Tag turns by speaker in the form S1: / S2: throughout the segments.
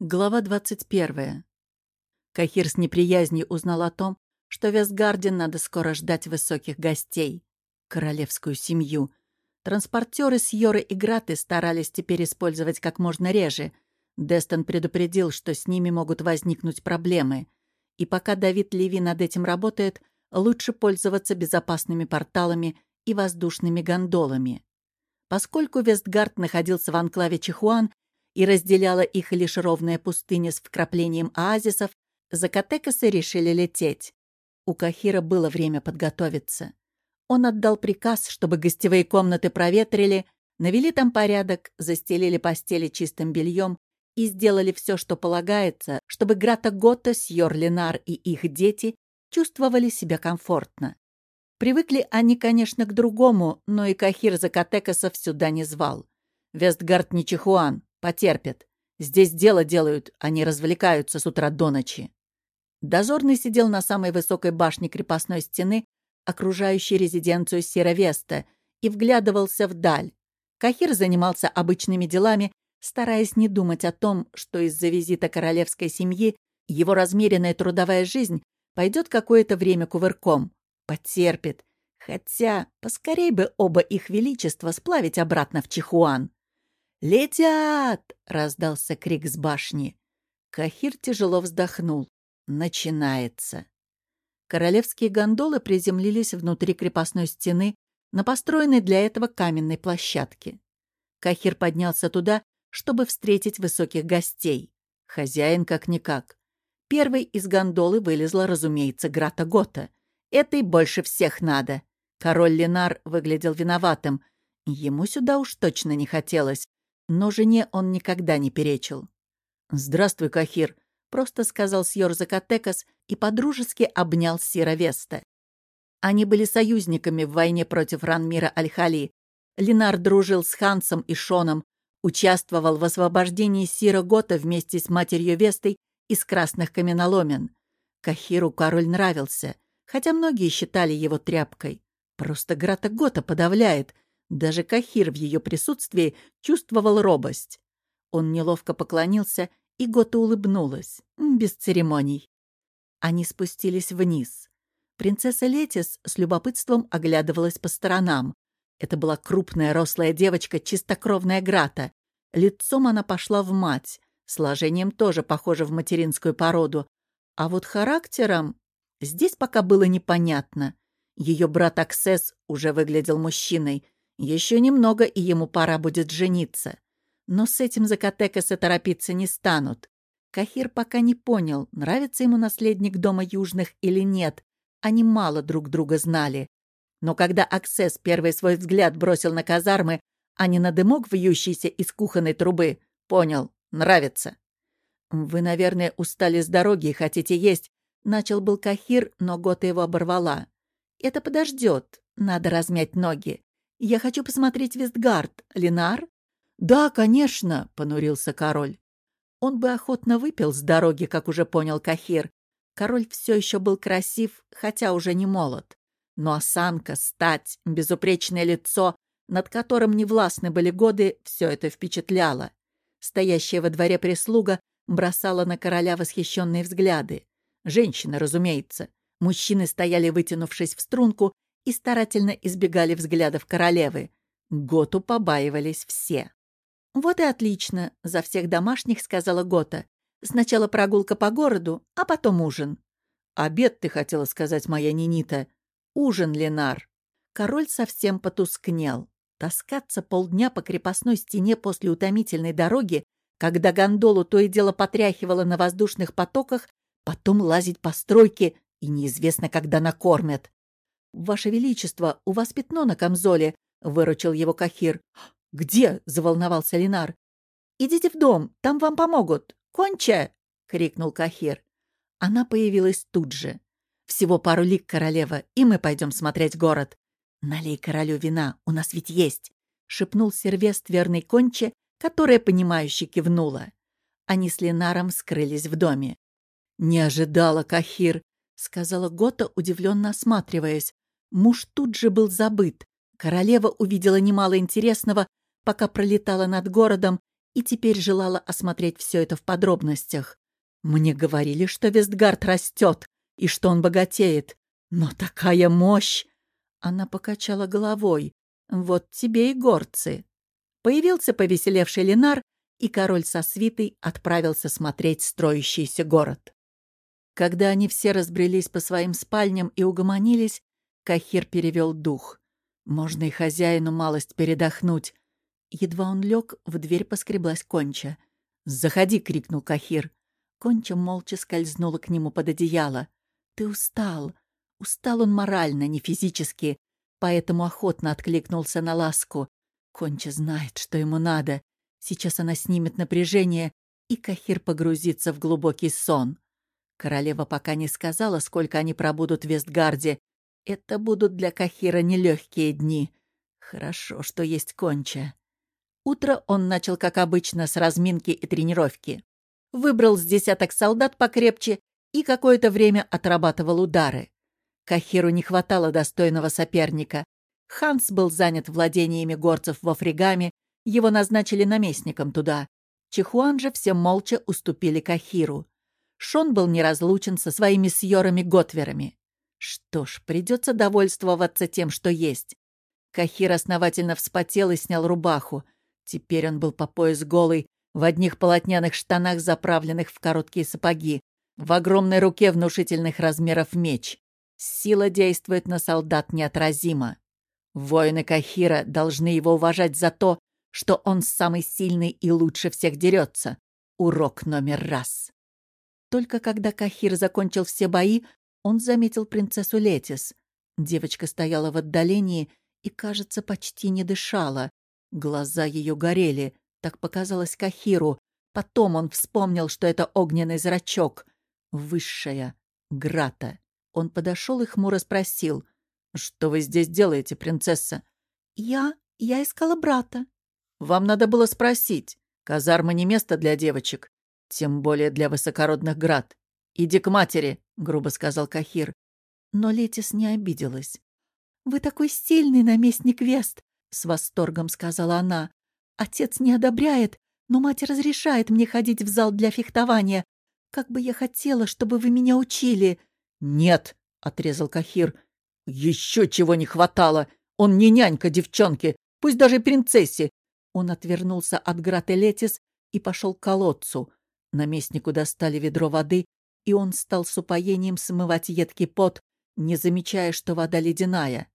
S1: Глава 21. Кахир с неприязнью узнал о том, что в Вестгарден надо скоро ждать высоких гостей. Королевскую семью. Транспортеры с Йоры и Граты старались теперь использовать как можно реже. Дестон предупредил, что с ними могут возникнуть проблемы. И пока Давид Леви над этим работает, лучше пользоваться безопасными порталами и воздушными гондолами. Поскольку Вестгард находился в анклаве Чихуан, и разделяла их лишь ровная пустыня с вкраплением оазисов, закатекасы решили лететь. У Кахира было время подготовиться. Он отдал приказ, чтобы гостевые комнаты проветрили, навели там порядок, застелили постели чистым бельем и сделали все, что полагается, чтобы Грата Гота, Сьор Ленар и их дети чувствовали себя комфортно. Привыкли они, конечно, к другому, но и Кахир Закатекасов сюда не звал. Вестгард не Чихуан, Потерпят. Здесь дело делают, они развлекаются с утра до ночи. Дозорный сидел на самой высокой башне крепостной стены, окружающей резиденцию Серовеста, и вглядывался вдаль. Кахир занимался обычными делами, стараясь не думать о том, что из-за визита королевской семьи его размеренная трудовая жизнь пойдет какое-то время кувырком. Потерпит. Хотя, поскорей бы оба их величества сплавить обратно в Чихуан. «Летят!» — раздался крик с башни. Кахир тяжело вздохнул. Начинается. Королевские гондолы приземлились внутри крепостной стены на построенной для этого каменной площадке. Кахир поднялся туда, чтобы встретить высоких гостей. Хозяин как-никак. Первой из гондолы вылезла, разумеется, Грата Гота. Этой больше всех надо. Король Ленар выглядел виноватым. Ему сюда уж точно не хотелось. Но жене он никогда не перечил. «Здравствуй, Кахир», — просто сказал Сьор Закатекас и подружески обнял Сира Веста. Они были союзниками в войне против Ранмира Аль-Хали. Ленар дружил с Хансом и Шоном, участвовал в освобождении Сира Гота вместе с матерью Вестой из красных каменоломен. Кахиру король нравился, хотя многие считали его тряпкой. Просто Грата Гота подавляет — даже Кахир в ее присутствии чувствовал робость. Он неловко поклонился, и Гота улыбнулась, без церемоний. Они спустились вниз. Принцесса Летис с любопытством оглядывалась по сторонам. Это была крупная рослая девочка, чистокровная Грата. Лицом она пошла в мать, сложением тоже похожа в материнскую породу. А вот характером здесь пока было непонятно. Ее брат Аксес уже выглядел мужчиной — еще немного, и ему пора будет жениться. Но с этим Закатекасы торопиться не станут. Кахир пока не понял, нравится ему наследник дома Южных или нет. Они мало друг друга знали. Но когда Аксес первый свой взгляд бросил на казармы, а не на дымок, вьющийся из кухонной трубы, понял — нравится. «Вы, наверное, устали с дороги и хотите есть», — начал был Кахир, но Гота его оборвала. «Это подождет. Надо размять ноги. «Я хочу посмотреть Вестгард. Ленар?» «Да, конечно», — понурился король. Он бы охотно выпил с дороги, как уже понял Кахир. Король все еще был красив, хотя уже не молод. Но осанка, стать, безупречное лицо, над которым невластны были годы, все это впечатляло. Стоящая во дворе прислуга бросала на короля восхищенные взгляды. Женщины, разумеется. Мужчины стояли, вытянувшись в струнку, и старательно избегали взглядов королевы. Готу побаивались все. «Вот и отлично», — за всех домашних сказала Гота. «Сначала прогулка по городу, а потом ужин». «Обед, ты хотела сказать, моя Нинита. Ужин, Ленар». Король совсем потускнел. Таскаться полдня по крепостной стене после утомительной дороги, когда гондолу то и дело потряхивало на воздушных потоках, потом лазить по стройке и неизвестно, когда накормят. «Ваше Величество, у вас пятно на камзоле», — выручил его Кахир. «Где?» — заволновался Ленар. «Идите в дом, там вам помогут. Конча!» — крикнул Кахир. Она появилась тут же. «Всего пару лик, королева, и мы пойдем смотреть город. Налей королю вина, у нас ведь есть», — шепнул сервест верной Конче, которая, понимающе кивнула. Они с Ленаром скрылись в доме. «Не ожидала, Кахир», — сказала Гота, удивленно осматриваясь. Муж тут же был забыт. Королева увидела немало интересного, пока пролетала над городом, и теперь желала осмотреть все это в подробностях. Мне говорили, что Вестгард растет и что он богатеет. Но такая мощь! Она покачала головой. Вот тебе и горцы. Появился повеселевший Ленар, и король со свитой отправился смотреть строящийся город. Когда они все разбрелись по своим спальням и угомонились, Кахир перевел дух. Можно и хозяину малость передохнуть. Едва он лег, в дверь поскреблась Конча. «Заходи!» — крикнул Кахир. Конча молча скользнула к нему под одеяло. «Ты устал!» Устал он морально, не физически, поэтому охотно откликнулся на ласку. Конча знает, что ему надо. Сейчас она снимет напряжение, и Кахир погрузится в глубокий сон. Королева пока не сказала, сколько они пробудут в Вестгарде. Это будут для Кахира нелегкие дни. Хорошо, что есть Конча. Утро он начал, как обычно, с разминки и тренировки. Выбрал с десяток солдат покрепче и какое-то время отрабатывал удары. Кахиру не хватало достойного соперника. Ханс был занят владениями горцев во Фригаме, его назначили наместником туда. Чихуан же все молча уступили Кахиру. Шон был неразлучен со своими сьорами-готверами. Что ж, придется довольствоваться тем, что есть. Кахир основательно вспотел и снял рубаху. Теперь он был по пояс голый, в одних полотняных штанах, заправленных в короткие сапоги, в огромной руке внушительных размеров меч. Сила действует на солдат неотразимо. Воины Кахира должны его уважать за то, что он самый сильный и лучше всех дерется. Урок номер раз. Только когда Кахир закончил все бои, он заметил принцессу Летис. Девочка стояла в отдалении и, кажется, почти не дышала. Глаза ее горели, так показалось Кахиру. Потом он вспомнил, что это огненный зрачок. Высшая. Грата. Он подошел и хмуро спросил. «Что вы здесь делаете, принцесса?» «Я... я искала брата». «Вам надо было спросить. Казарма не место для девочек, тем более для высокородных град. Иди к матери», — грубо сказал Кахир. Но Летис не обиделась. «Вы такой стильный наместник Вест», — с восторгом сказала она. «Отец не одобряет, но мать разрешает мне ходить в зал для фехтования. Как бы я хотела, чтобы вы меня учили!» «Нет!» — отрезал Кахир. «Еще чего не хватало! Он не нянька девчонки, пусть даже принцессе!» Он отвернулся от Граты Летис и пошел к колодцу. Наместнику достали ведро воды, и он стал с упоением смывать едкий пот, не замечая, что вода ледяная.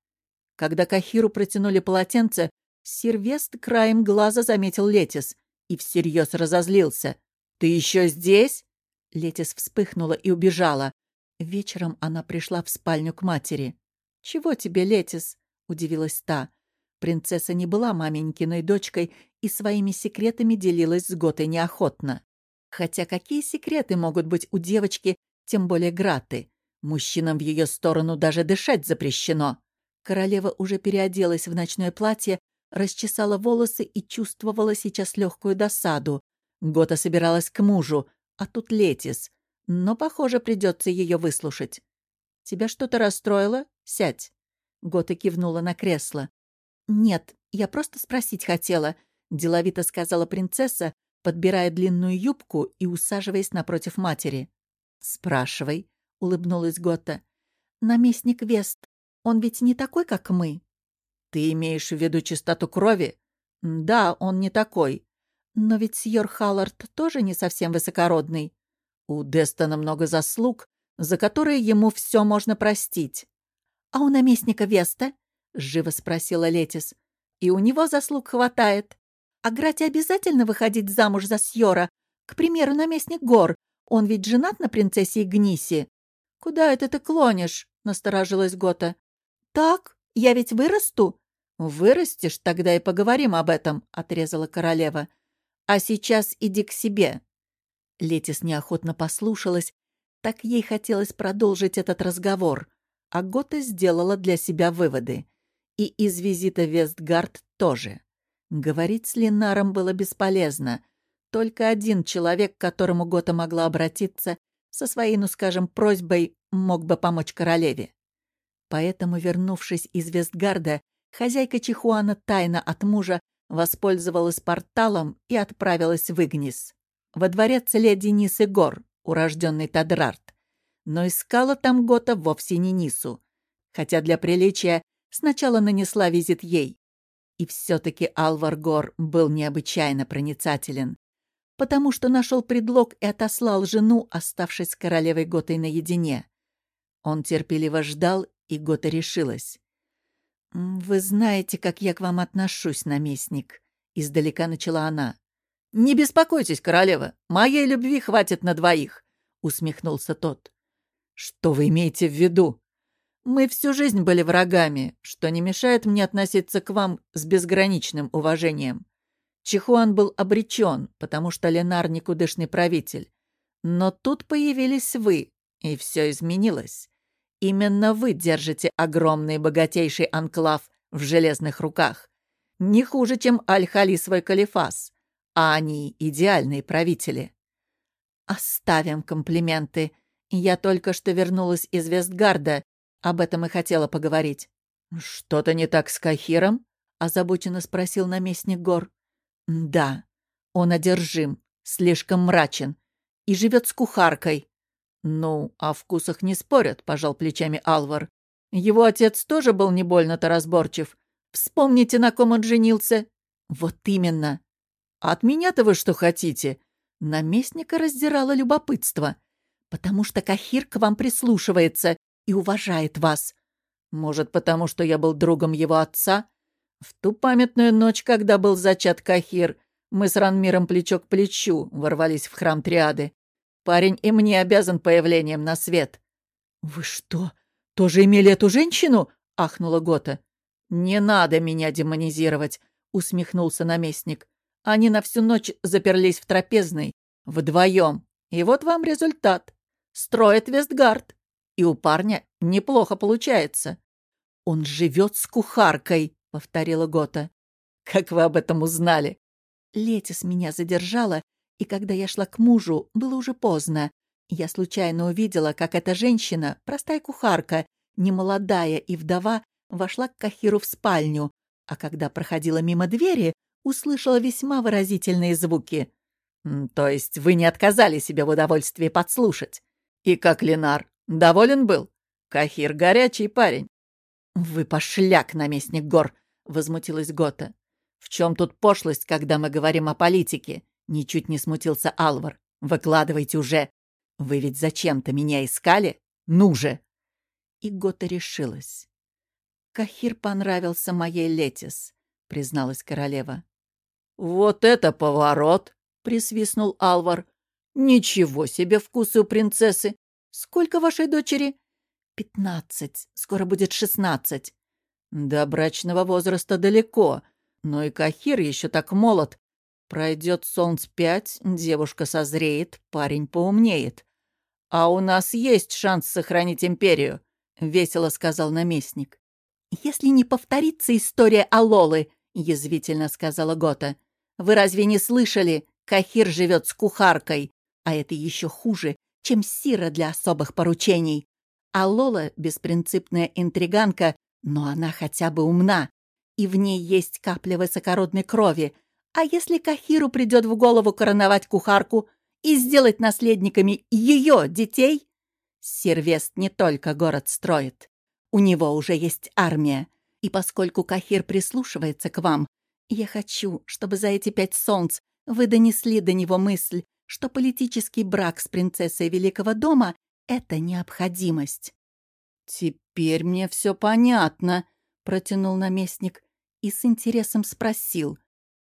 S1: Когда Кахиру протянули полотенце, Сервест краем глаза заметил Летис и всерьез разозлился. «Ты еще здесь?» Летис вспыхнула и убежала. Вечером она пришла в спальню к матери. «Чего тебе, Летис?» — удивилась та. Принцесса не была маменькиной дочкой и своими секретами делилась с Готой неохотно. Хотя какие секреты могут быть у девочки, тем более Граты? Мужчинам в ее сторону даже дышать запрещено. Королева уже переоделась в ночное платье, расчесала волосы и чувствовала сейчас легкую досаду. Гота собиралась к мужу, а тут Летис но, похоже, придется ее выслушать. «Тебя что-то расстроило? Сядь». Гота кивнула на кресло. «Нет, я просто спросить хотела», — деловито сказала принцесса, подбирая длинную юбку и усаживаясь напротив матери. «Спрашивай», — улыбнулась Гота. «Наместник Вест, он ведь не такой, как мы». «Ты имеешь в виду чистоту крови?» «Да, он не такой. Но ведь сьор Халлард тоже не совсем высокородный. У Дестона много заслуг, за которые ему все можно простить. «А у наместника Веста?» — живо спросила Летис. «И у него заслуг хватает. А Грате обязательно выходить замуж за Сьора? К примеру, наместник Гор. Он ведь женат на принцессе Игниси». «Куда это ты клонишь?» — насторожилась Гота. «Так, я ведь вырасту». «Вырастешь, тогда и поговорим об этом», — отрезала королева. «А сейчас иди к себе. Летис неохотно послушалась, так ей хотелось продолжить этот разговор. А Гота сделала для себя выводы. И из визита Вестгард тоже. Говорить с Ленаром было бесполезно. Только один человек, к которому Гота могла обратиться, со своей, ну скажем, просьбой, мог бы помочь королеве. Поэтому, вернувшись из Вестгарда, хозяйка Чихуана тайно от мужа воспользовалась порталом и отправилась в Игнис. Во дворец леди Нисы Гор, урожденный Тадрарт. Но искала там Гота вовсе не Нису, хотя для приличия сначала нанесла визит ей. И все-таки Алвар Гор был необычайно проницателен, потому что нашел предлог и отослал жену, оставшись с королевой Готой наедине. Он терпеливо ждал, и Гота решилась. «Вы знаете, как я к вам отношусь, наместник», — издалека начала она. «Не беспокойтесь, королева, моей любви хватит на двоих», — усмехнулся тот. «Что вы имеете в виду?» «Мы всю жизнь были врагами, что не мешает мне относиться к вам с безграничным уважением. Чихуан был обречен, потому что Ленар никудышный правитель. Но тут появились вы, и все изменилось. Именно вы держите огромный богатейший анклав в железных руках. Не хуже, чем Аль-Хали свой калифас. А они идеальные правители. Оставим комплименты. Я только что вернулась из Вестгарда. Об этом и хотела поговорить. «Что-то не так с Кахиром?» — озабоченно спросил наместник гор. «Да, он одержим, слишком мрачен и живет с кухаркой. «Ну, о вкусах не спорят», — пожал плечами Алвар. «Его отец тоже был не больно-то разборчив. Вспомните, на ком он женился». «Вот именно». «От меня-то вы что хотите?» Наместника раздирало любопытство. «Потому что Кахир к вам прислушивается и уважает вас». «Может, потому что я был другом его отца?» В ту памятную ночь, когда был зачат Кахир, мы с Ранмиром плечо к плечу ворвались в храм Триады. Парень и мне обязан появлением на свет». «Вы что, тоже имели эту женщину?» — ахнула Гота. «Не надо меня демонизировать», — усмехнулся наместник. «Они на всю ночь заперлись в трапезной, вдвоем. И вот вам результат. Строит Вестгард. И у парня неплохо получается». «Он живет с кухаркой», — повторила Гота. «Как вы об этом узнали?» Летис меня задержала и когда я шла к мужу, было уже поздно. Я случайно увидела, как эта женщина, простая кухарка, немолодая и вдова, вошла к Кахиру в спальню, а когда проходила мимо двери, услышала весьма выразительные звуки. «То есть вы не отказали себе в удовольствии подслушать? И как Ленар, доволен был? Кахир горячий парень». «Вы пошляк, наместник гор!» — возмутилась Гота. «В чем тут пошлость, когда мы говорим о политике? Ничуть не смутился Алвар. «Выкладывайте уже! Вы ведь зачем-то меня искали? Ну же!» И Гота решилась. «Кахир понравился моей Летис», — призналась королева. «Вот это поворот!» — присвистнул Алвар. «Ничего себе вкусы у принцессы! Сколько вашей дочери?» «Пятнадцать. Скоро будет шестнадцать». «До брачного возраста далеко, но и Кахир еще так молод, Пройдет солнц пять, девушка созреет, парень поумнеет. А у нас есть шанс сохранить империю, — весело сказал наместник. «Если не повторится история Алолы», — язвительно сказала Гота. «Вы разве не слышали? Кахир живет с кухаркой, а это еще хуже, чем Сира для особых поручений. Алола — беспринципная интриганка, но она хотя бы умна, и в ней есть капля высокородной крови, а если Кахиру придет в голову короновать кухарку и сделать наследниками ее детей? Сервест не только город строит. У него уже есть армия. И поскольку Кахир прислушивается к вам, я хочу, чтобы за эти пять солнц вы донесли до него мысль, что политический брак с принцессой Великого дома — это необходимость. «Теперь мне все понятно», — протянул наместник и с интересом спросил.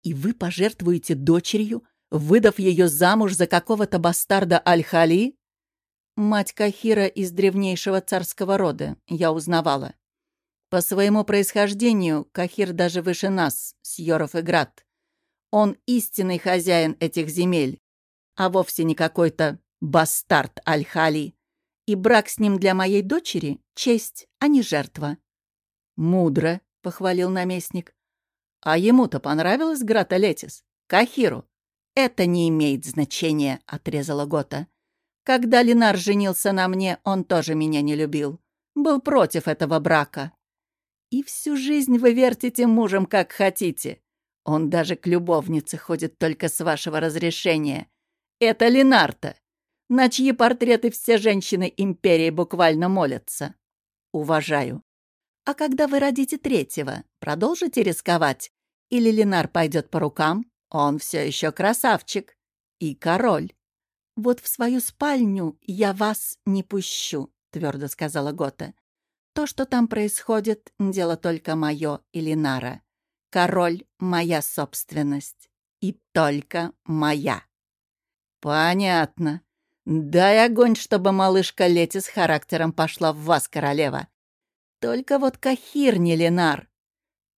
S1: И вы пожертвуете дочерью, выдав ее замуж за какого-то бастарда Аль-Хали? Мать Кахира из древнейшего царского рода, я узнавала. По своему происхождению Кахир даже выше нас, Сьоров и Град. Он истинный хозяин этих земель, а вовсе не какой-то бастард Аль-Хали. И брак с ним для моей дочери — честь, а не жертва. «Мудро», — похвалил наместник. А ему-то понравилось Грата Летис? Кахиру? Это не имеет значения, отрезала Гота. Когда Ленар женился на мне, он тоже меня не любил. Был против этого брака. И всю жизнь вы вертите мужем, как хотите. Он даже к любовнице ходит только с вашего разрешения. Это Ленарта, на чьи портреты все женщины империи буквально молятся. Уважаю. А когда вы родите третьего, продолжите рисковать? Или Ленар пойдет по рукам? Он все еще красавчик. И король. Вот в свою спальню я вас не пущу, твердо сказала Гота. То, что там происходит, дело только мое и Ленара. Король — моя собственность. И только моя. Понятно. Дай огонь, чтобы малышка Лети с характером пошла в вас, королева. Только вот Кахир не Ленар.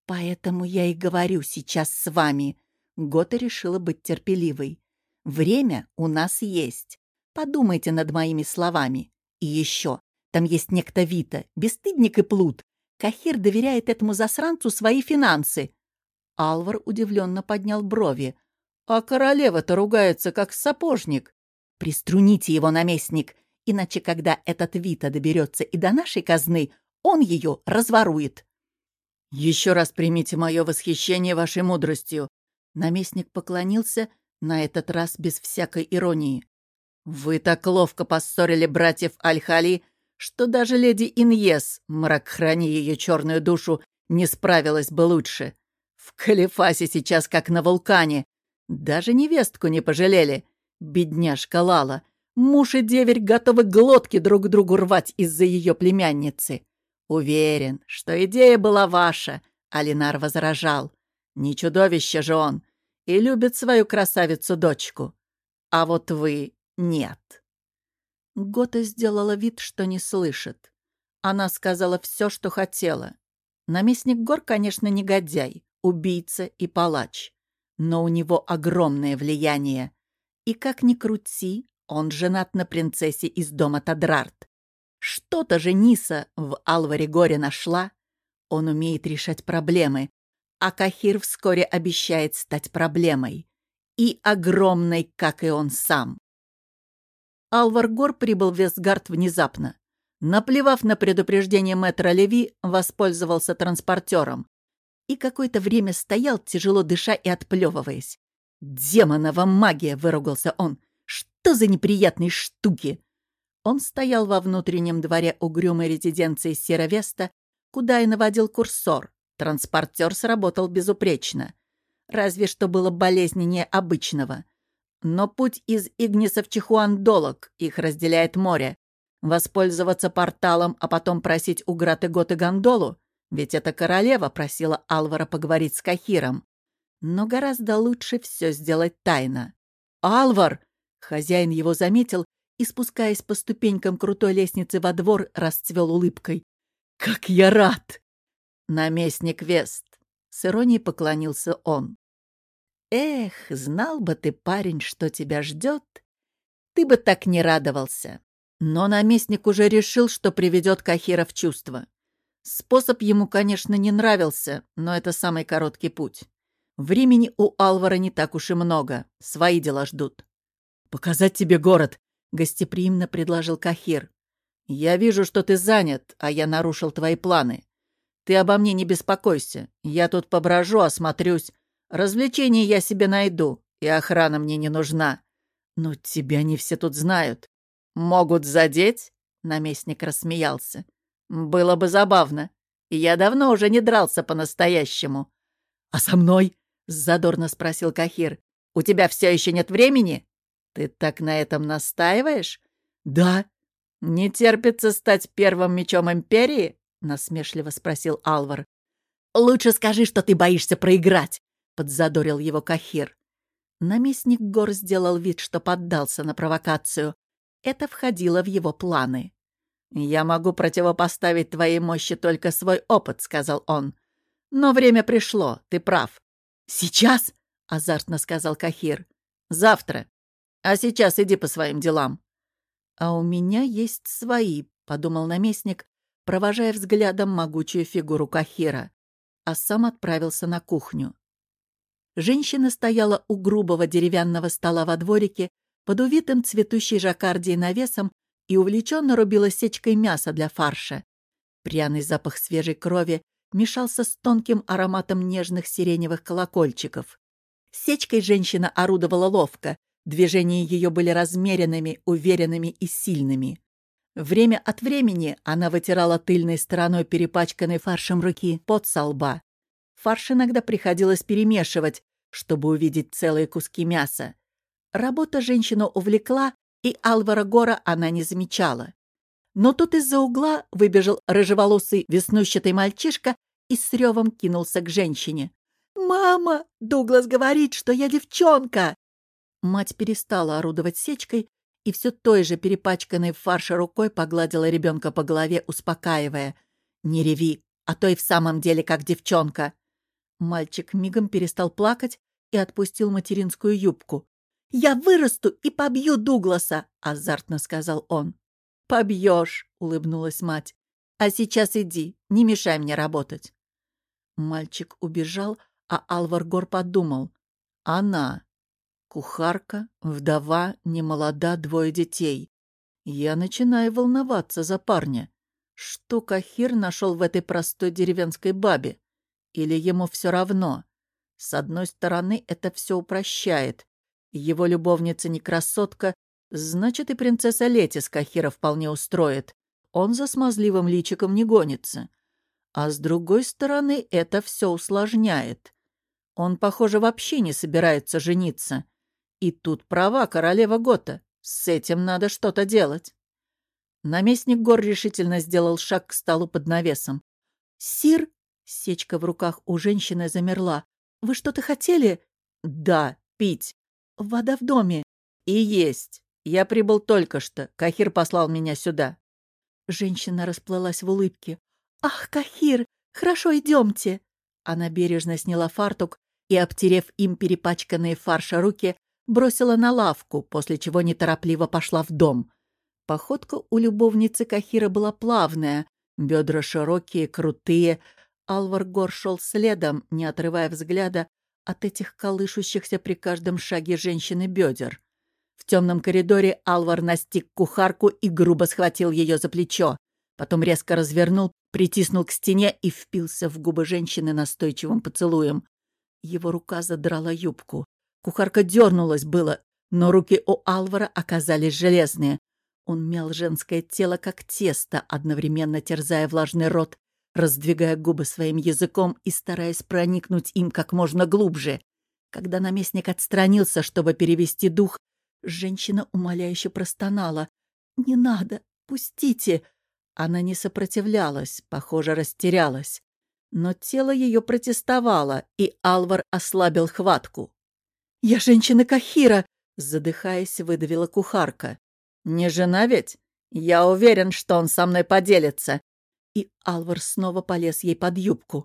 S1: Поэтому я и говорю сейчас с вами. Гота решила быть терпеливой. Время у нас есть. Подумайте над моими словами. И еще, там есть некто Вита, бесстыдник и плут. Кахир доверяет этому засранцу свои финансы. Алвар удивленно поднял брови. «А королева-то ругается, как сапожник!» «Приструните его, наместник, иначе, когда этот Вита доберется и до нашей казны, он ее разворует!» «Еще раз примите мое восхищение вашей мудростью!» Наместник поклонился, на этот раз без всякой иронии. «Вы так ловко поссорили братьев Аль-Хали, что даже леди Иньес, мрак храни ее черную душу, не справилась бы лучше. В Калифасе сейчас как на вулкане. Даже невестку не пожалели. Бедняжка Лала. Муж и деверь готовы глотки друг другу рвать из-за ее племянницы. Уверен, что идея была ваша, Алинар возражал. Не чудовище же он. И любит свою красавицу-дочку. А вот вы нет. Гота сделала вид, что не слышит. Она сказала все, что хотела. Наместник гор, конечно, негодяй убийца и палач. Но у него огромное влияние. И как ни крути, он женат на принцессе из дома Тадрарт. Что-то же Ниса в Алваре Горе нашла. Он умеет решать проблемы, а Кахир вскоре обещает стать проблемой. И огромной, как и он сам. Алвар Гор прибыл в Вестгард внезапно. Наплевав на предупреждение мэтра Леви, воспользовался транспортером, и какое-то время стоял, тяжело дыша и отплевываясь. «Демонова магия!» — выругался он. «Что за неприятные штуки!» Он стоял во внутреннем дворе угрюмой резиденции Серовеста, куда и наводил курсор. Транспортер сработал безупречно. Разве что было болезненнее обычного. Но путь из Игниса в Чихуан долог, их разделяет море. Воспользоваться порталом, а потом просить у Граты Готы гондолу ведь эта королева просила Алвара поговорить с Кахиром. Но гораздо лучше все сделать тайно. «Алвар!» — хозяин его заметил и, спускаясь по ступенькам крутой лестницы во двор, расцвел улыбкой. «Как я рад!» «Наместник Вест!» — с иронией поклонился он. «Эх, знал бы ты, парень, что тебя ждет, ты бы так не радовался!» Но наместник уже решил, что приведет Кахира в чувство. Способ ему, конечно, не нравился, но это самый короткий путь. Времени у Алвара не так уж и много, свои дела ждут. «Показать тебе город», — гостеприимно предложил Кахир. «Я вижу, что ты занят, а я нарушил твои планы. Ты обо мне не беспокойся. Я тут поброжу, осмотрюсь. Развлечения я себе найду, и охрана мне не нужна. Но тебя не все тут знают. Могут задеть?» — наместник рассмеялся. «Было бы забавно. Я давно уже не дрался по-настоящему». «А со мной?» — задорно спросил Кахир. «У тебя все еще нет времени?» «Ты так на этом настаиваешь?» «Да». «Не терпится стать первым мечом Империи?» — насмешливо спросил Алвар. «Лучше скажи, что ты боишься проиграть», — подзадорил его Кахир. Наместник гор сделал вид, что поддался на провокацию. Это входило в его планы. «Я могу противопоставить твоей мощи только свой опыт», — сказал он. «Но время пришло, ты прав». «Сейчас?» — азартно сказал Кахир. «Завтра. А сейчас иди по своим делам». «А у меня есть свои», — подумал наместник, провожая взглядом могучую фигуру Кахира, а сам отправился на кухню. Женщина стояла у грубого деревянного стола во дворике под увитым цветущей жаккардией навесом и увлеченно рубила сечкой мясо для фарша. Пряный запах свежей крови мешался с тонким ароматом нежных сиреневых колокольчиков. Сечкой женщина орудовала ловко, движения ее были размеренными, уверенными и сильными. Время от времени она вытирала тыльной стороной перепачканной фаршем руки под со лба. Фарш иногда приходилось перемешивать, чтобы увидеть целые куски мяса. Работа женщину увлекла, и Алвара Гора она не замечала. Но тут из-за угла выбежал рыжеволосый веснущатый мальчишка и с ревом кинулся к женщине. «Мама! Дуглас говорит, что я девчонка!» Мать перестала орудовать сечкой и все той же перепачканной в фарше рукой погладила ребенка по голове, успокаивая. «Не реви, а то и в самом деле как девчонка!» Мальчик мигом перестал плакать и отпустил материнскую юбку. «Я вырасту и побью Дугласа!» — азартно сказал он. «Побьешь!» — улыбнулась мать. «А сейчас иди, не мешай мне работать!» Мальчик убежал, а Алвар Гор подумал. «Она, Кухарка, вдова, немолода, двое детей. Я начинаю волноваться за парня. Что Кахир нашел в этой простой деревенской бабе? Или ему все равно? С одной стороны, это все упрощает. Его любовница не красотка, значит, и принцесса Летис Кахира вполне устроит. Он за смазливым личиком не гонится. А с другой стороны, это все усложняет. Он, похоже, вообще не собирается жениться. И тут права королева Гота. С этим надо что-то делать. Наместник гор решительно сделал шаг к столу под навесом. «Сир!» — сечка в руках у женщины замерла. «Вы что-то хотели?» «Да, пить. Вода в доме». «И есть. Я прибыл только что. Кахир послал меня сюда». Женщина расплылась в улыбке. «Ах, Кахир! Хорошо, идемте!» Она бережно сняла фартук и, обтерев им перепачканные фарша руки, бросила на лавку, после чего неторопливо пошла в дом. Походка у любовницы Кахира была плавная, бедра широкие, крутые. Алвар Гор шел следом, не отрывая взгляда от этих колышущихся при каждом шаге женщины бедер. В темном коридоре Алвар настиг кухарку и грубо схватил ее за плечо. Потом резко развернул, притиснул к стене и впился в губы женщины настойчивым поцелуем. Его рука задрала юбку. Кухарка дернулась было, но руки у Алвара оказались железные. Он мял женское тело, как тесто, одновременно терзая влажный рот, раздвигая губы своим языком и стараясь проникнуть им как можно глубже. Когда наместник отстранился, чтобы перевести дух, женщина умоляюще простонала. «Не надо! Пустите!» Она не сопротивлялась, похоже, растерялась. Но тело ее протестовало, и Алвар ослабил хватку. «Я женщина Кахира!» — задыхаясь, выдавила кухарка. «Не жена ведь? Я уверен, что он со мной поделится!» И Алвар снова полез ей под юбку.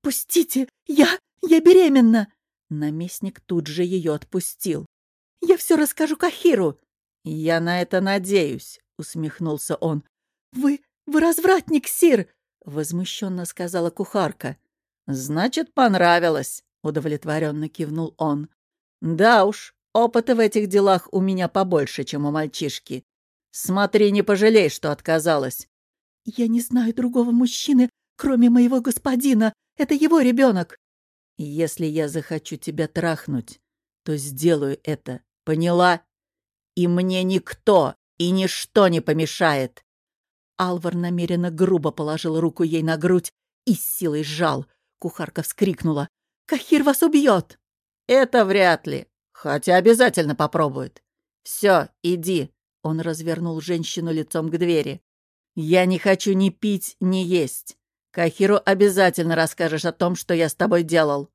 S1: «Пустите! Я... я беременна!» Наместник тут же ее отпустил. «Я все расскажу Кахиру!» «Я на это надеюсь», — усмехнулся он. «Вы... вы развратник, Сир!» — возмущенно сказала кухарка. «Значит, понравилось», — удовлетворенно кивнул он. Да уж, опыта в этих делах у меня побольше, чем у мальчишки. Смотри, не пожалей, что отказалась. Я не знаю другого мужчины, кроме моего господина. Это его ребенок. Если я захочу тебя трахнуть, то сделаю это. Поняла? И мне никто и ничто не помешает. Алвар намеренно грубо положил руку ей на грудь и с силой сжал. Кухарка вскрикнула. «Кахир вас убьет!» «Это вряд ли, хотя обязательно попробует. Все, иди». Он развернул женщину лицом к двери. «Я не хочу ни пить, ни есть. Кахиру обязательно расскажешь о том, что я с тобой делал».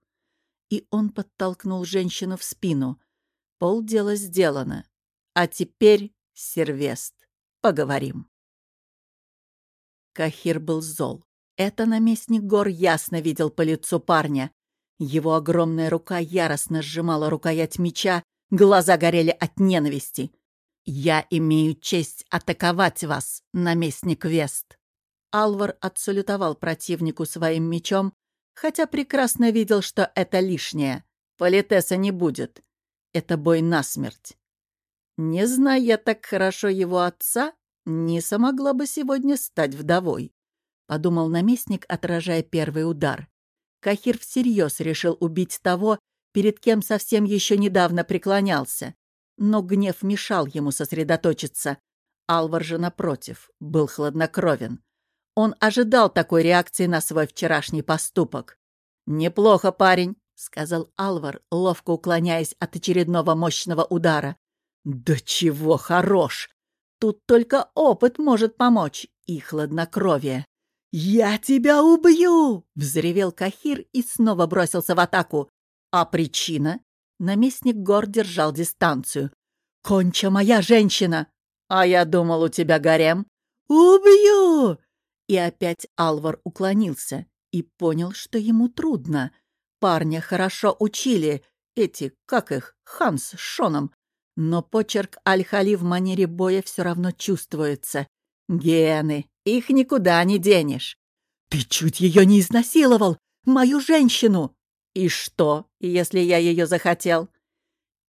S1: И он подтолкнул женщину в спину. Полдела сделано. А теперь, Сервест, поговорим. Кахир был зол. Это наместник гор ясно видел по лицу парня. Его огромная рука яростно сжимала рукоять меча, глаза горели от ненависти. «Я имею честь атаковать вас, наместник Вест!» Алвар отсалютовал противнику своим мечом, хотя прекрасно видел, что это лишнее. Политеса не будет. Это бой насмерть. Не зная так хорошо его отца, Ниса могла бы сегодня стать вдовой. — подумал наместник, отражая первый удар. Кахир всерьез решил убить того, перед кем совсем еще недавно преклонялся. Но гнев мешал ему сосредоточиться. Алвар же, напротив, был хладнокровен. Он ожидал такой реакции на свой вчерашний поступок. «Неплохо, парень», — сказал Алвар, ловко уклоняясь от очередного мощного удара. «Да чего хорош! Тут только опыт может помочь и хладнокровие. «Я тебя убью!» — взревел Кахир и снова бросился в атаку. А причина? Наместник гор держал дистанцию. «Конча моя женщина!» «А я думал, у тебя гарем». «Убью!» И опять Алвар уклонился и понял, что ему трудно. Парня хорошо учили, эти, как их, Ханс с Шоном. Но почерк Аль-Хали в манере боя все равно чувствуется. Гены, их никуда не денешь. Ты чуть ее не изнасиловал, мою женщину. И что, если я ее захотел?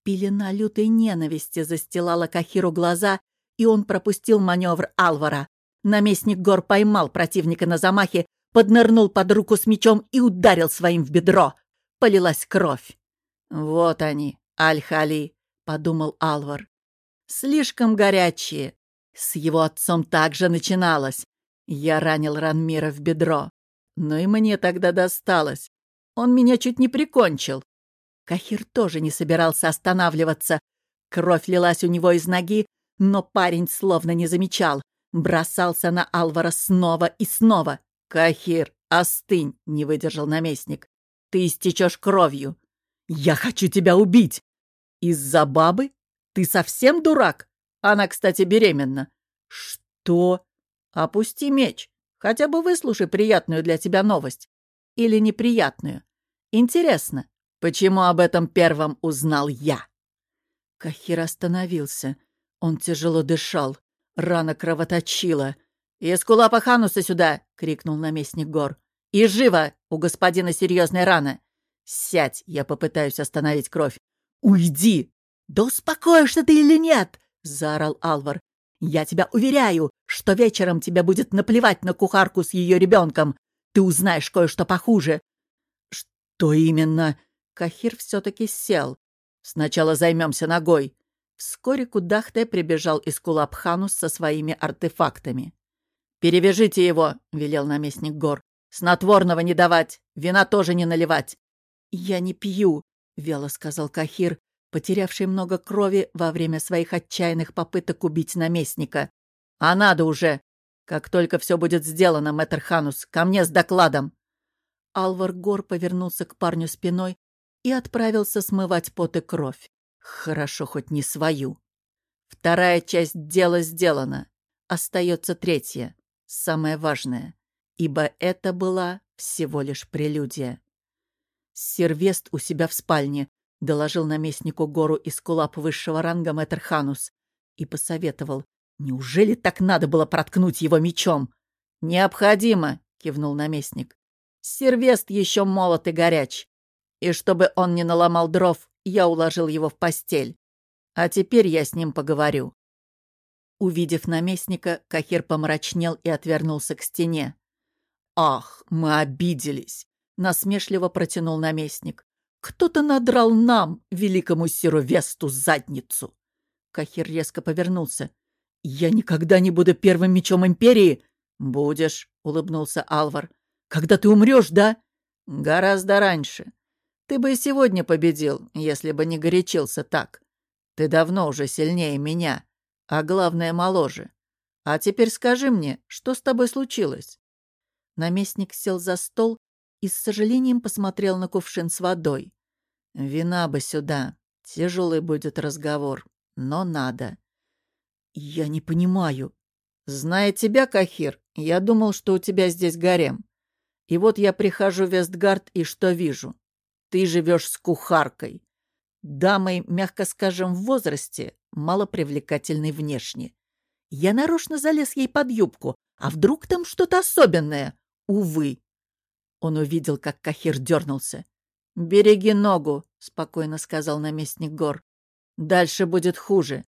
S1: Пелена лютой ненависти застилала Кахиру глаза, и он пропустил маневр Алвара. Наместник гор поймал противника на замахе, поднырнул под руку с мечом и ударил своим в бедро. Полилась кровь. «Вот они, Аль-Хали», — подумал Алвар. «Слишком горячие, с его отцом также начиналось. Я ранил Ранмира в бедро. Но и мне тогда досталось. Он меня чуть не прикончил. Кахир тоже не собирался останавливаться. Кровь лилась у него из ноги, но парень словно не замечал. Бросался на Алвара снова и снова. «Кахир, остынь!» — не выдержал наместник. «Ты истечешь кровью. Я хочу тебя убить!» «Из-за бабы? Ты совсем дурак?» Она, кстати, беременна. Что? Опусти меч. Хотя бы выслушай приятную для тебя новость. Или неприятную. Интересно, почему об этом первым узнал я? Кахир остановился. Он тяжело дышал. Рана кровоточила. «Искулапа Хануса сюда!» — крикнул наместник гор. «И живо! У господина серьезная рана!» «Сядь, я попытаюсь остановить кровь!» «Уйди!» «Да успокоишься ты или нет?» — заорал Алвар. «Я тебя уверяю, что вечером тебе будет наплевать на кухарку с ее ребенком. Ты узнаешь кое-что похуже». «Что именно?» Кахир все-таки сел. «Сначала займемся ногой». Вскоре Кудахте прибежал из Кулапханус со своими артефактами. «Перевяжите его», — велел наместник гор. «Снотворного не давать, вина тоже не наливать». «Я не пью», — вяло сказал Кахир, потерявший много крови во время своих отчаянных попыток убить наместника. «А надо уже! Как только все будет сделано, мэтр Ханус, ко мне с докладом!» Алвар Гор повернулся к парню спиной и отправился смывать пот и кровь. Хорошо, хоть не свою. Вторая часть дела сделана. Остается третья, самое важное, ибо это была всего лишь прелюдия. Сервест у себя в спальне доложил наместнику гору из кулап высшего ранга мэтр Ханус и посоветовал. «Неужели так надо было проткнуть его мечом?» «Необходимо», — кивнул наместник. «Сервест еще молод и горяч. И чтобы он не наломал дров, я уложил его в постель. А теперь я с ним поговорю». Увидев наместника, Кахир помрачнел и отвернулся к стене. «Ах, мы обиделись!» — насмешливо протянул наместник. Кто-то надрал нам, великому Сировесту, задницу. Кахир резко повернулся. «Я никогда не буду первым мечом Империи!» «Будешь», — улыбнулся Алвар. «Когда ты умрешь, да?» «Гораздо раньше. Ты бы и сегодня победил, если бы не горячился так. Ты давно уже сильнее меня, а главное, моложе. А теперь скажи мне, что с тобой случилось?» Наместник сел за стол и с сожалением посмотрел на кувшин с водой. «Вина бы сюда. Тяжелый будет разговор, но надо». «Я не понимаю». «Зная тебя, Кахир, я думал, что у тебя здесь гарем. И вот я прихожу в Вестгард и что вижу? Ты живешь с кухаркой. Дамой, мягко скажем, в возрасте, малопривлекательной внешне. Я нарочно залез ей под юбку, а вдруг там что-то особенное? Увы, он увидел, как Кахир дернулся. «Береги ногу», — спокойно сказал наместник гор. «Дальше будет хуже.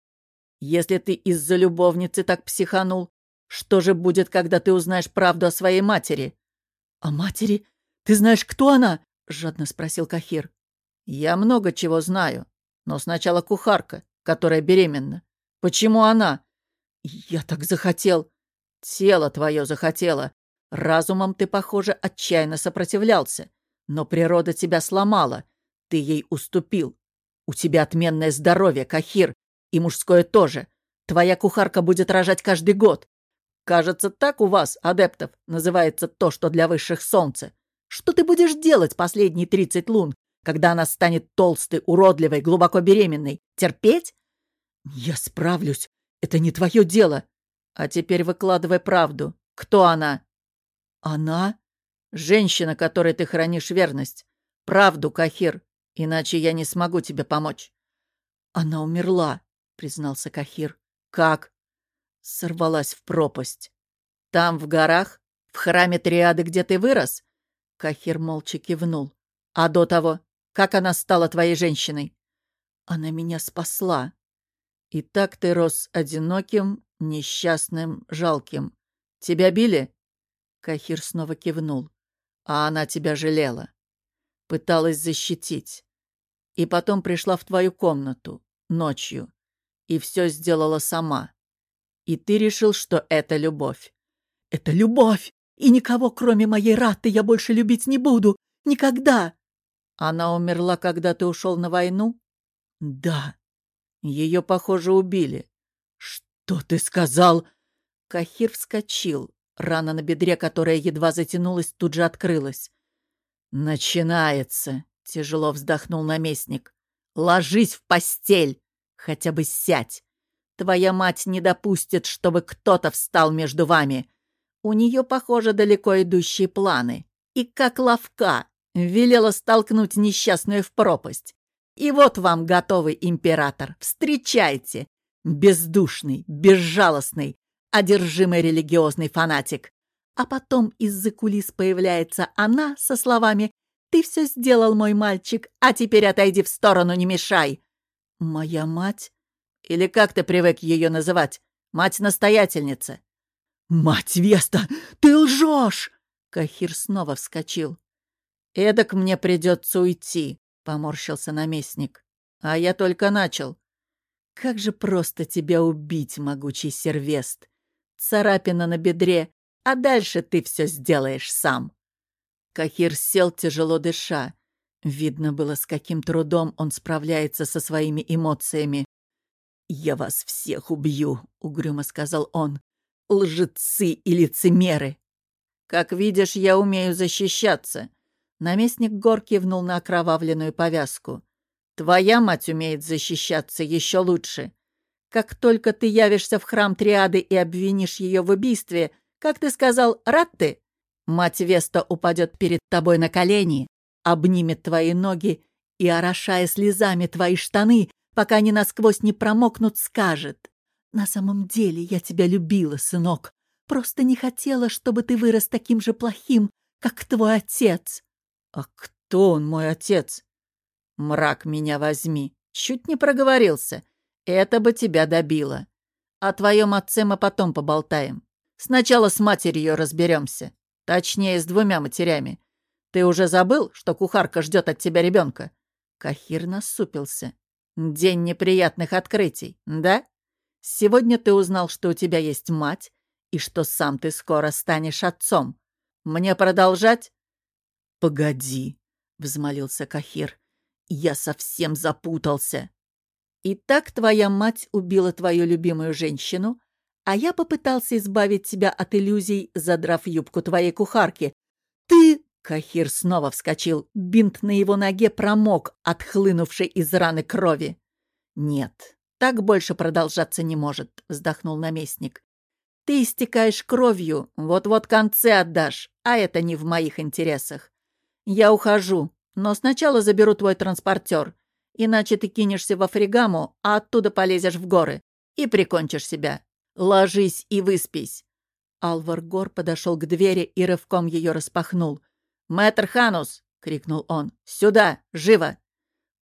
S1: Если ты из-за любовницы так психанул, Что же будет, когда ты узнаешь правду о своей матери?» «О матери? Ты знаешь, кто она?» — жадно спросил Кахир. «Я много чего знаю, но сначала кухарка, которая беременна. Почему она?» «Я так захотел». «Тело твое захотело. Разумом ты, похоже, отчаянно сопротивлялся. Но природа тебя сломала. Ты ей уступил. У тебя отменное здоровье, Кахир, и мужское тоже. Твоя кухарка будет рожать каждый год. Кажется, так у вас, адептов, называется то, что для высших солнца. Что ты будешь делать последние тридцать лун, когда она станет толстой, уродливой, глубоко беременной? Терпеть? Я справлюсь. Это не твое дело. А теперь выкладывай правду. Кто она? Она? Женщина, которой ты хранишь верность. Правду, Кахир, иначе я не смогу тебе помочь. Она умерла, признался Кахир. Как? Сорвалась в пропасть. Там, в горах? В храме Триады, где ты вырос? Кахир молча кивнул. А до того, как она стала твоей женщиной? Она меня спасла. И так ты рос одиноким, несчастным, жалким. Тебя били? Кахир снова кивнул. А она тебя жалела. Пыталась защитить. И потом пришла в твою комнату. Ночью. И все сделала сама. И ты решил, что это любовь. Это любовь! И никого, кроме моей Раты, я больше любить не буду. Никогда! Она умерла, когда ты ушел на войну? Да. Ее, похоже, убили. Что ты сказал? Кахир вскочил. Рана на бедре, которая едва затянулась, тут же открылась. «Начинается!» — тяжело вздохнул наместник. «Ложись в постель! Хотя бы сядь! Твоя мать не допустит, чтобы кто-то встал между вами. У нее, похоже, далеко идущие планы. И как ловка велела столкнуть несчастную в пропасть. И вот вам готовый император. Встречайте! Бездушный, безжалостный, одержимый религиозный фанатик. А потом из-за кулис появляется она со словами «Ты все сделал, мой мальчик, а теперь отойди в сторону, не мешай». «Моя мать?» Или как ты привык ее называть? Мать-настоятельница. «Мать Веста, ты лжешь!» Кахир снова вскочил. «Эдак мне придется уйти», — поморщился наместник. «А я только начал. Как же просто тебя убить, могучий сервест! Царапина на бедре, а дальше ты все сделаешь сам». Кахир сел, тяжело дыша. Видно было, с каким трудом он справляется со своими эмоциями. «Я вас всех убью», — угрюмо сказал он. «Лжецы и лицемеры!» «Как видишь, я умею защищаться». Наместник гор кивнул на окровавленную повязку. «Твоя мать умеет защищаться еще лучше. Как только ты явишься в храм Триады и обвинишь ее в убийстве, как ты сказал, рад ты? Мать Веста упадет перед тобой на колени, обнимет твои ноги и, орошая слезами твои штаны, пока они насквозь не промокнут, скажет. «На самом деле я тебя любила, сынок. Просто не хотела, чтобы ты вырос таким же плохим, как твой отец». «А кто он, мой отец?» «Мрак меня возьми. Чуть не проговорился. Это бы тебя добило. О твоем отце мы потом поболтаем. Сначала с матерью разберемся. Точнее, с двумя матерями. Ты уже забыл, что кухарка ждет от тебя ребенка?» Кахир насупился. День неприятных открытий, да? Сегодня ты узнал, что у тебя есть мать, и что сам ты скоро станешь отцом. Мне продолжать? Погоди, взмолился Кахир. Я совсем запутался. Итак, твоя мать убила твою любимую женщину, а я попытался избавить тебя от иллюзий, задрав юбку твоей кухарки. Ты Кахир снова вскочил. Бинт на его ноге промок, отхлынувший из раны крови. «Нет, так больше продолжаться не может», — вздохнул наместник. «Ты истекаешь кровью, вот-вот концы отдашь, а это не в моих интересах. Я ухожу, но сначала заберу твой транспортер, иначе ты кинешься во фригаму, а оттуда полезешь в горы и прикончишь себя. Ложись и выспись». Алвар Гор подошел к двери и рывком ее распахнул — «Мэтр Ханус!» — крикнул он. «Сюда! Живо!»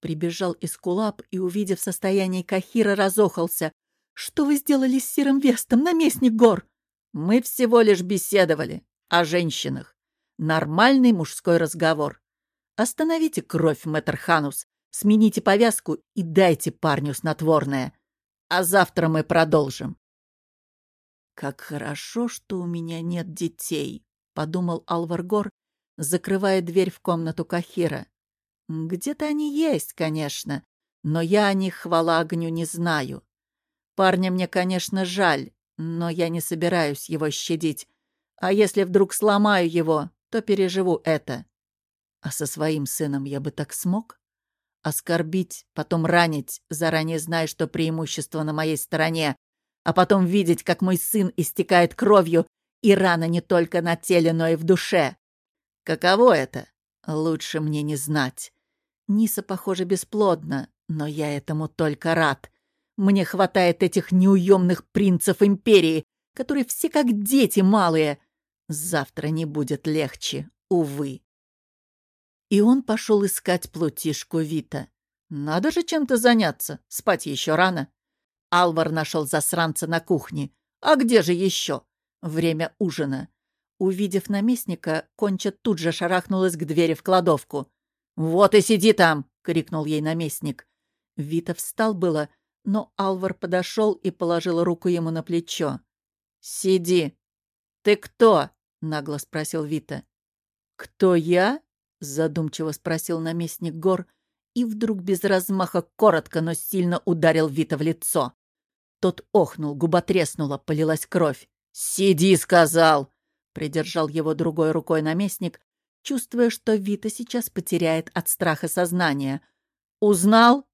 S1: Прибежал Искулап и, увидев состояние Кахира, разохался. «Что вы сделали с Сиром Вестом, наместник гор?» Мы всего лишь беседовали о женщинах. Нормальный мужской разговор. Остановите кровь, мэтр Ханус, смените повязку и дайте парню снотворное. А завтра мы продолжим. «Как хорошо, что у меня нет детей», — подумал Алваргор, закрывая дверь в комнату Кахира. «Где-то они есть, конечно, но я о них, хвала огню, не знаю. Парня мне, конечно, жаль, но я не собираюсь его щадить. А если вдруг сломаю его, то переживу это. А со своим сыном я бы так смог? Оскорбить, потом ранить, заранее зная, что преимущество на моей стороне, а потом видеть, как мой сын истекает кровью, и рана не только на теле, но и в душе. Каково это? Лучше мне не знать. Ниса, похоже, бесплодна, но я этому только рад. Мне хватает этих неуемных принцев империи, которые все как дети малые. Завтра не будет легче, увы. И он пошел искать плутишку Вита. Надо же чем-то заняться, спать еще рано. Алвар нашел засранца на кухне. А где же еще? Время ужина. Увидев наместника, Конча тут же шарахнулась к двери в кладовку. «Вот и сиди там!» — крикнул ей наместник. Вита встал было, но Алвар подошел и положил руку ему на плечо. «Сиди!» «Ты кто?» — нагло спросил Вита. «Кто я?» — задумчиво спросил наместник гор и вдруг без размаха коротко, но сильно ударил Вита в лицо. Тот охнул, губа треснула, полилась кровь. «Сиди!» — сказал! — придержал его другой рукой наместник, чувствуя, что Вита сейчас потеряет от страха сознание. «Узнал?»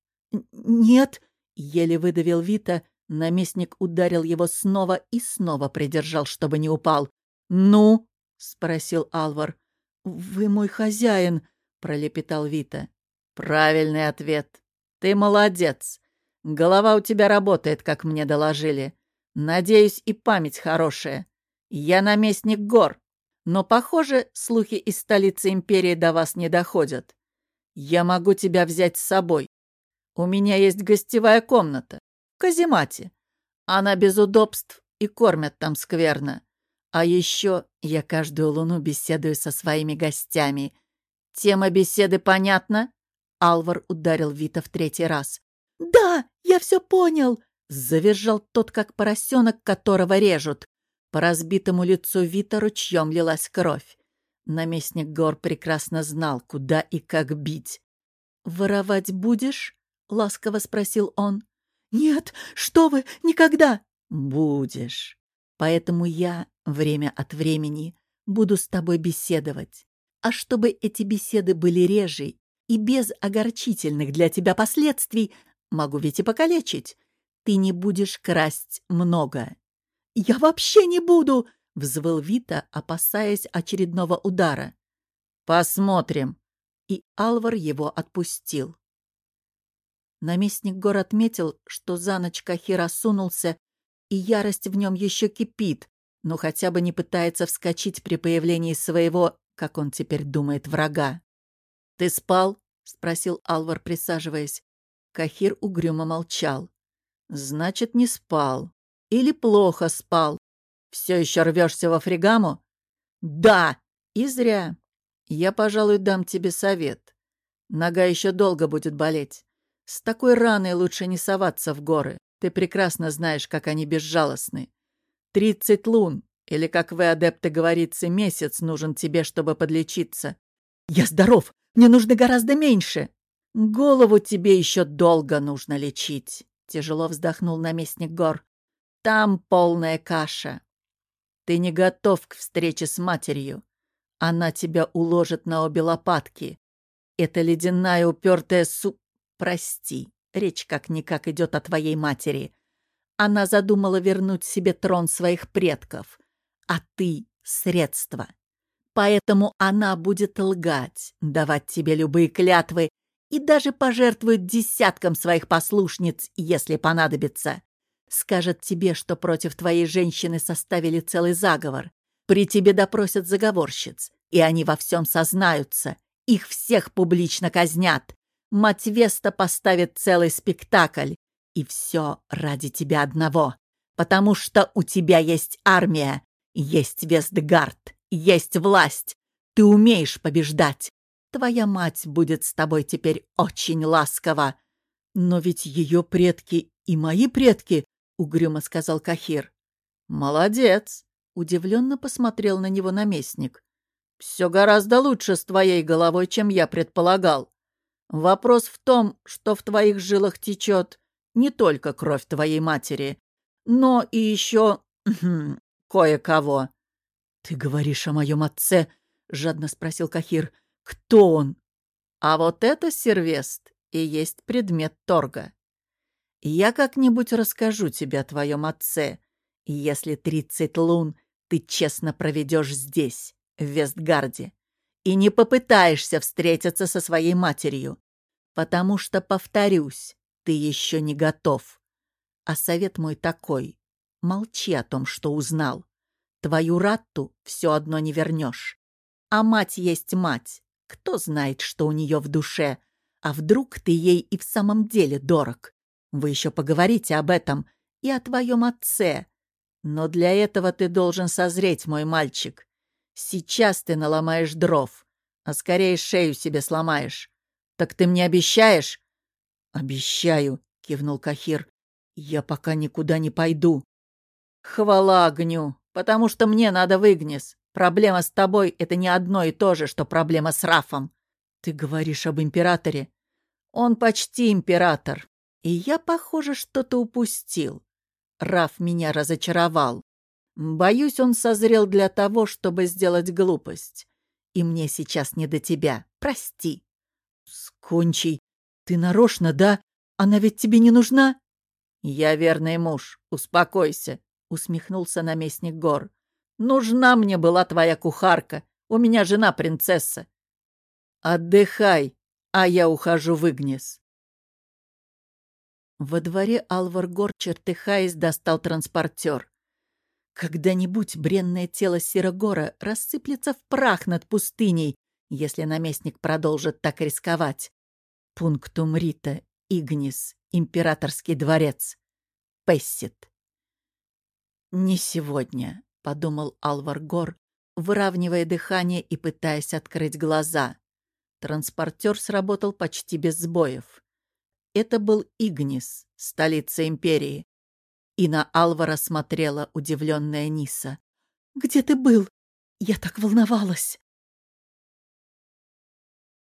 S1: «Нет», Еле выдавил Вита, наместник ударил его снова и снова придержал, чтобы не упал. «Ну?» — спросил Алвар. «Вы мой хозяин», — пролепетал Вита. «Правильный ответ. Ты молодец. Голова у тебя работает, как мне доложили. Надеюсь, и память хорошая. Я наместник гор, но, похоже, слухи из столицы империи до вас не доходят. Я могу тебя взять с собой. У меня есть гостевая комната в каземате. Она без удобств и кормят там скверно. А еще я каждую луну беседую со своими гостями. Тема беседы понятна?» Алвар ударил Вита в третий раз. «Да, я все понял!» Завизжал тот, как поросенок, которого режут. По разбитому лицу Вита ручьем лилась кровь. Наместник гор прекрасно знал, куда и как бить. «Воровать будешь?» — ласково спросил он. «Нет, что вы, никогда!» «Будешь. Поэтому я время от времени буду с тобой беседовать. А чтобы эти беседы были реже и без огорчительных для тебя последствий, могу ведь и покалечить. Ты не будешь красть много». «Я вообще не буду!» — взвыл Вита, опасаясь очередного удара. «Посмотрим». И Алвар его отпустил. Наместник гор отметил, что за ночь Кахир осунулся, и ярость в нем еще кипит, но хотя бы не пытается вскочить при появлении своего, как он теперь думает, врага. «Ты спал?» — спросил Алвар, присаживаясь. Кахир угрюмо молчал. «Значит, не спал. Или плохо спал. Все еще рвешься во фригаму?» «Да!» «И зря. Я, пожалуй, дам тебе совет. Нога еще долго будет болеть. С такой раной лучше не соваться в горы. Ты прекрасно знаешь, как они безжалостны. Тридцать лун, или, как вы, адепты, говорится, месяц нужен тебе, чтобы подлечиться. Я здоров, мне нужно гораздо меньше. Голову тебе еще долго нужно лечить, тяжело вздохнул наместник гор. Там полная каша. Ты не готов к встрече с матерью. Она тебя уложит на обе лопатки. Это ледяная упертая су... Прости, речь как-никак идет о твоей матери. Она задумала вернуть себе трон своих предков, а ты — средство. Поэтому она будет лгать, давать тебе любые клятвы и даже пожертвует десяткам своих послушниц, если понадобится. Скажет тебе, что против твоей женщины составили целый заговор. При тебе допросят заговорщиц, и они во всем сознаются. Их всех публично казнят. Мать Веста поставит целый спектакль. И все ради тебя одного. Потому что у тебя есть армия. Есть Вестгард, есть власть. Ты умеешь побеждать. Твоя мать будет с тобой теперь очень ласкова. Но ведь ее предки и мои предки, — угрюмо сказал Кахир. Молодец, — удивленно посмотрел на него наместник. Все гораздо лучше с твоей головой, чем я предполагал. Вопрос в том, что в твоих жилах течет не только кровь твоей матери, но и еще кое-кого. — Ты говоришь о моем отце? — жадно спросил Кахир. — Кто он? — А вот это, Сервест, и есть предмет торга. Я как-нибудь расскажу тебе о твоем отце, если тридцать лун ты честно проведешь здесь, в Вестгарде, и не попытаешься встретиться со своей матерью, потому что, повторюсь, ты еще не готов. А совет мой такой — молчи о том, что узнал. Твою ратту все одно не вернешь. А мать есть мать. Кто знает, что у нее в душе. А вдруг ты ей и в самом деле дорог? Вы еще поговорите об этом и о твоем отце. Но для этого ты должен созреть, мой мальчик. Сейчас ты наломаешь дров, а скорее шею себе сломаешь. Так ты мне обещаешь? Обещаю, кивнул Кахир. Я пока никуда не пойду. Хвала огню, потому что мне надо в Игнис. Проблема с тобой — это не одно и то же, что проблема с Рафом. Ты говоришь об императоре. Он почти император. И я, похоже, что-то упустил. Раф меня разочаровал. Боюсь, он созрел для того, чтобы сделать глупость. И мне сейчас не до тебя. Прости. Скончий. Ты нарочно, да? Она ведь тебе не нужна? Я верный муж. Успокойся. — усмехнулся наместник гор. «Нужна мне была твоя кухарка. У меня жена принцесса. Отдыхай, а я ухожу в Игнис». Во дворе Алвар Гор, чертыхаясь, достал транспортер. Когда-нибудь бренное тело Сирогора рассыплется в прах над пустыней, если наместник продолжит так рисковать. Пунктум Рита, Игнис, Императорский дворец. Пессит. «Не сегодня», — подумал Алвар Гор, выравнивая дыхание и пытаясь открыть глаза. Транспортер сработал почти без сбоев. Это был Игнис, столица империи. И на Алвара смотрела удивленная Ниса. «Где ты был? Я так волновалась!»